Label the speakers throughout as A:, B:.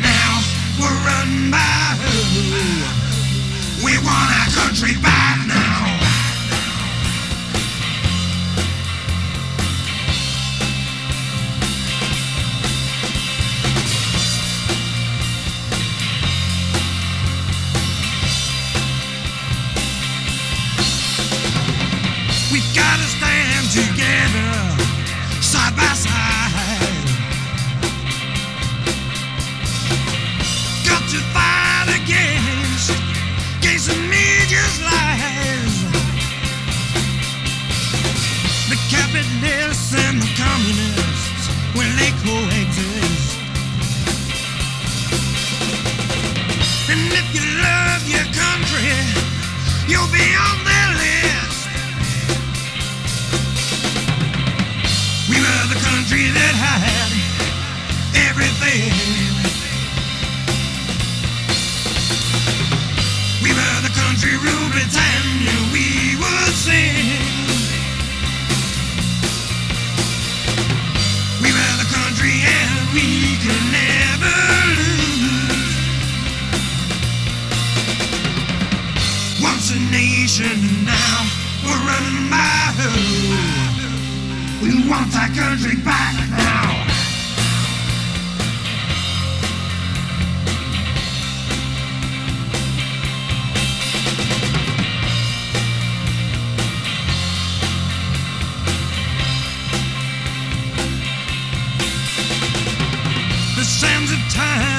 A: now we're run by who? We want our country back now. Capitalists and the communists, well, they coexist. And if you love your country, you'll be on their list. We were the country that had Once a nation, now we're running by who? We want our country back now. The sands of time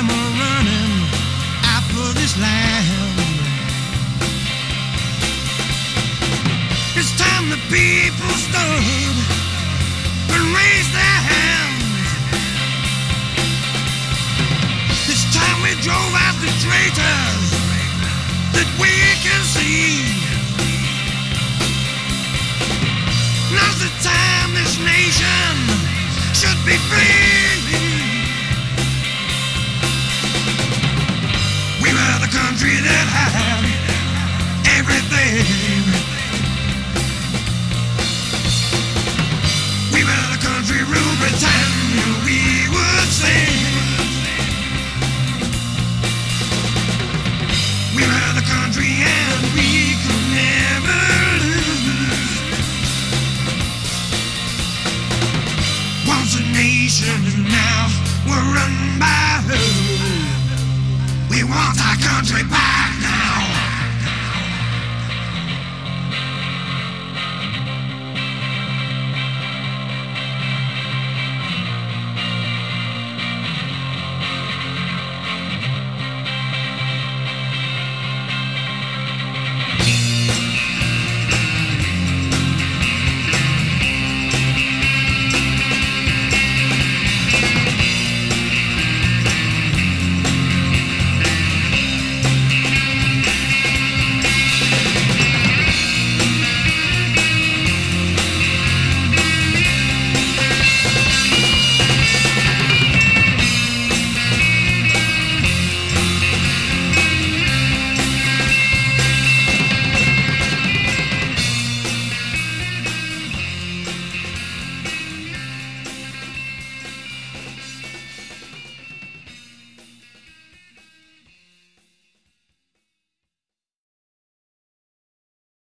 A: people stood and raised their hands. It's time we drove out the traitors that we can see. Now's the time this nation should be free. We're the country and we can never. Once a nation now we're run by who? We want our country back now.